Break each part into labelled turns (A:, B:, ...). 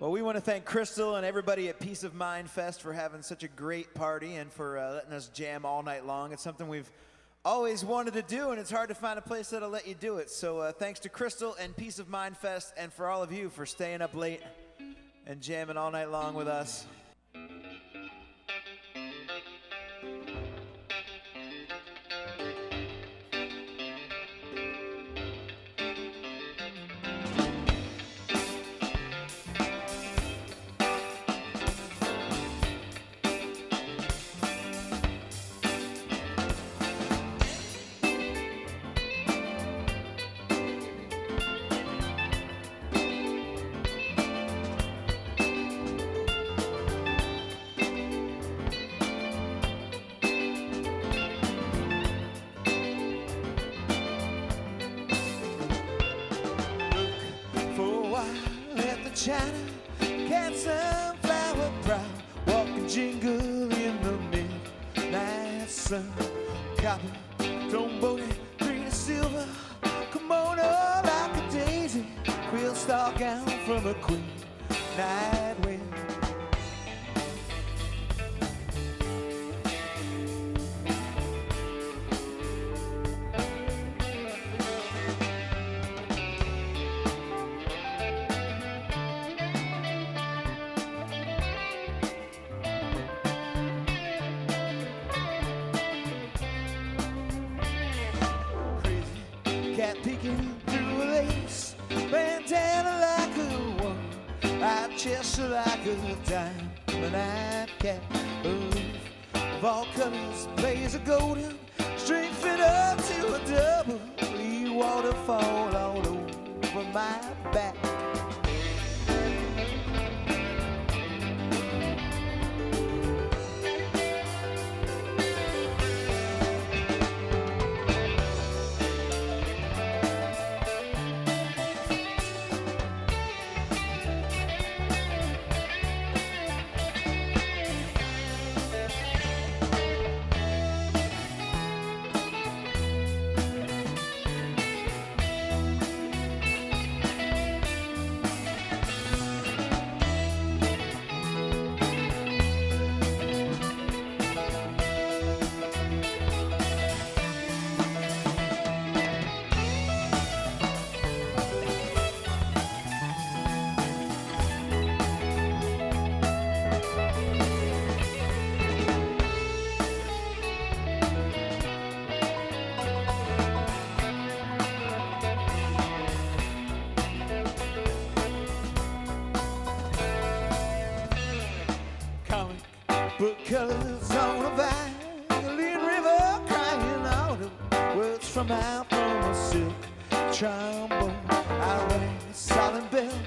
A: Well, we want to thank Crystal and everybody at Peace of Mind Fest for having such a great party and for uh, letting us jam all night long. It's something we've always wanted to do, and it's hard to find a place that'll let you do it. So, uh, thanks to Crystal and Peace of Mind Fest, and for all of you for staying up late and jamming all night long with us. While at the China Cat sunflower brow Walking jingle in the midnight sun. Copper, trombone, green and silver Kimono like a daisy. Quill star gown from a queen. Night like a a night cat aloof of all colors plays a golden string fit up to a double Lee waterfall all over my back colors on a violin river crying out of words from out from a silk trombone. I rang a silent bell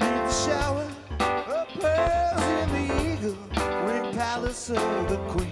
A: near the shower, a pearls in the eagle ring palace of the queen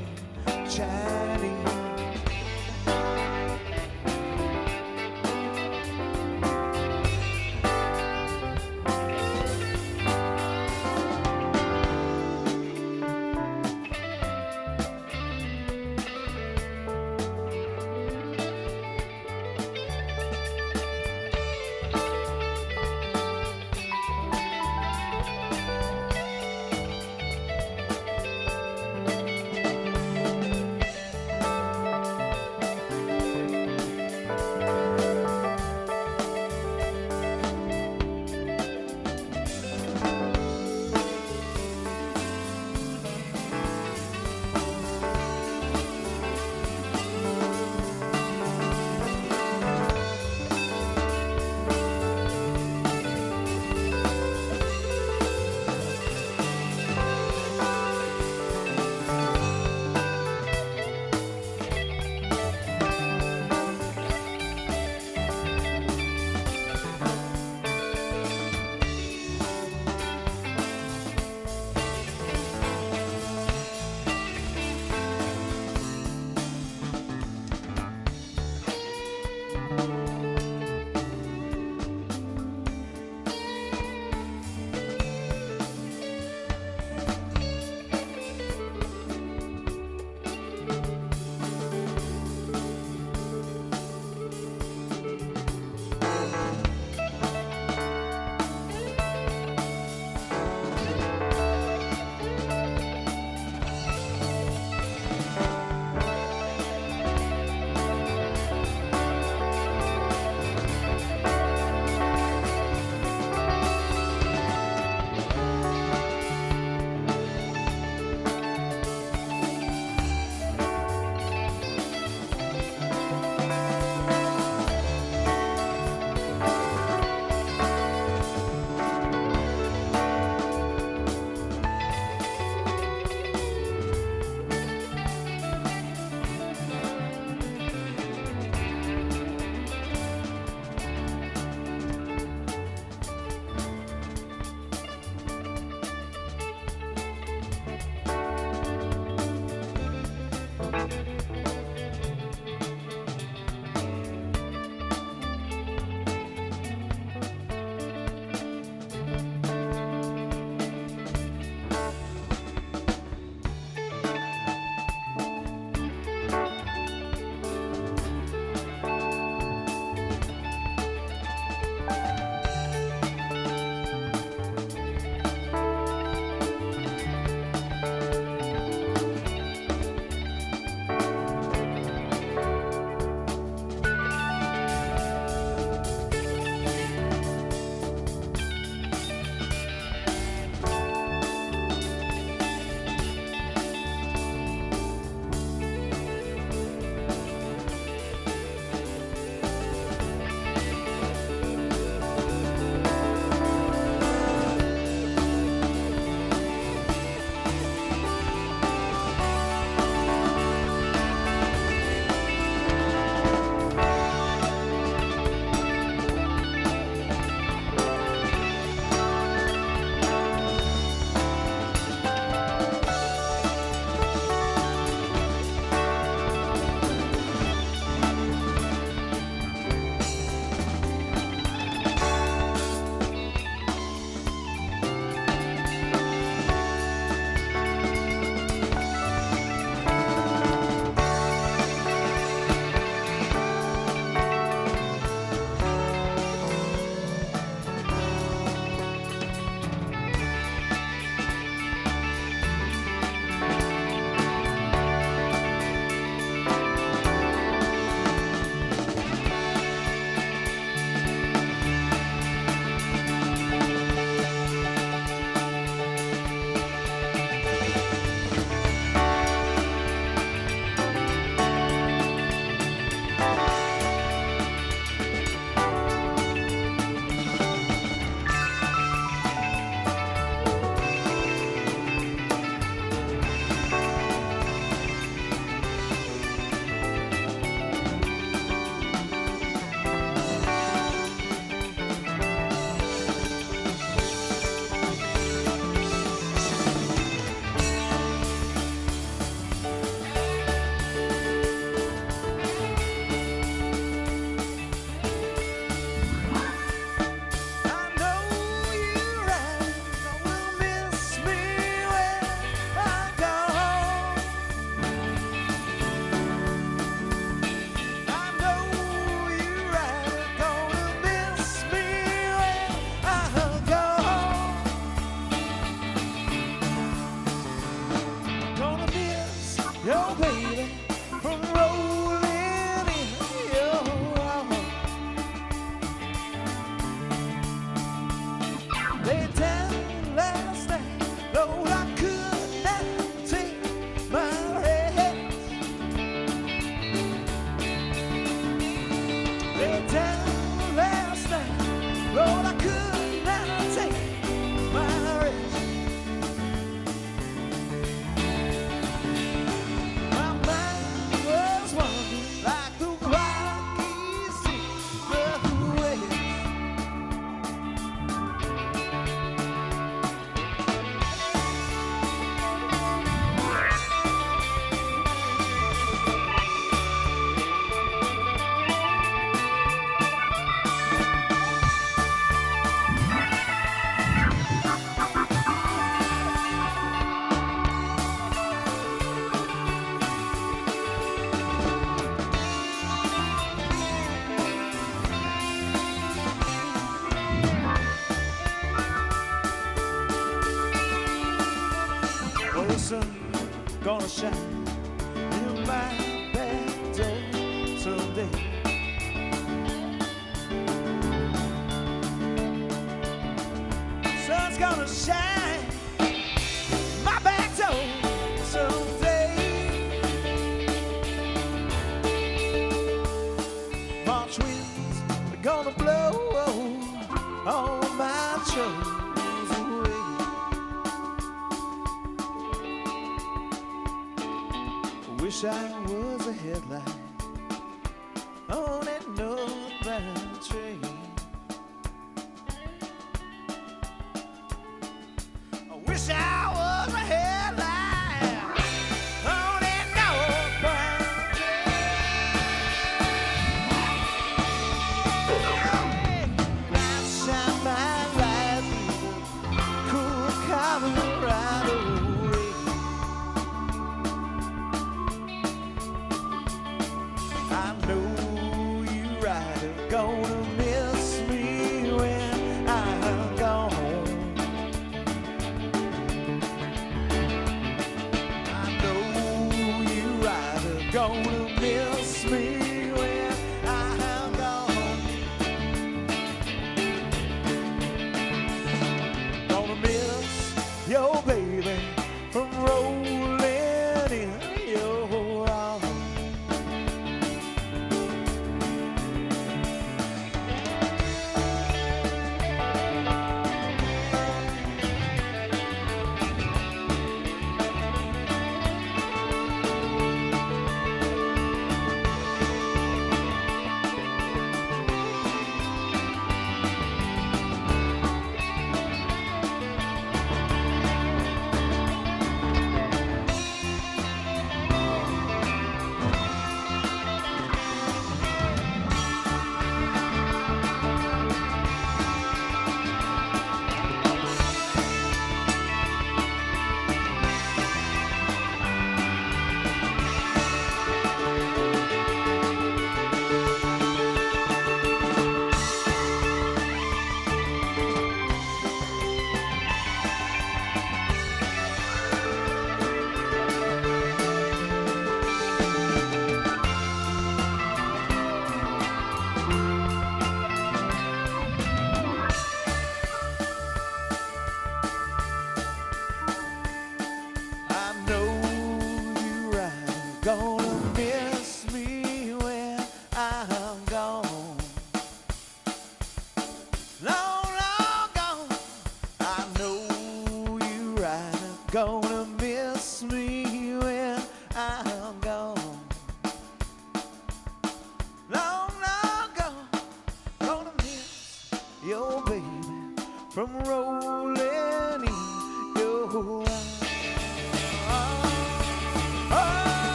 A: gonna shine I was a headlight gonna right.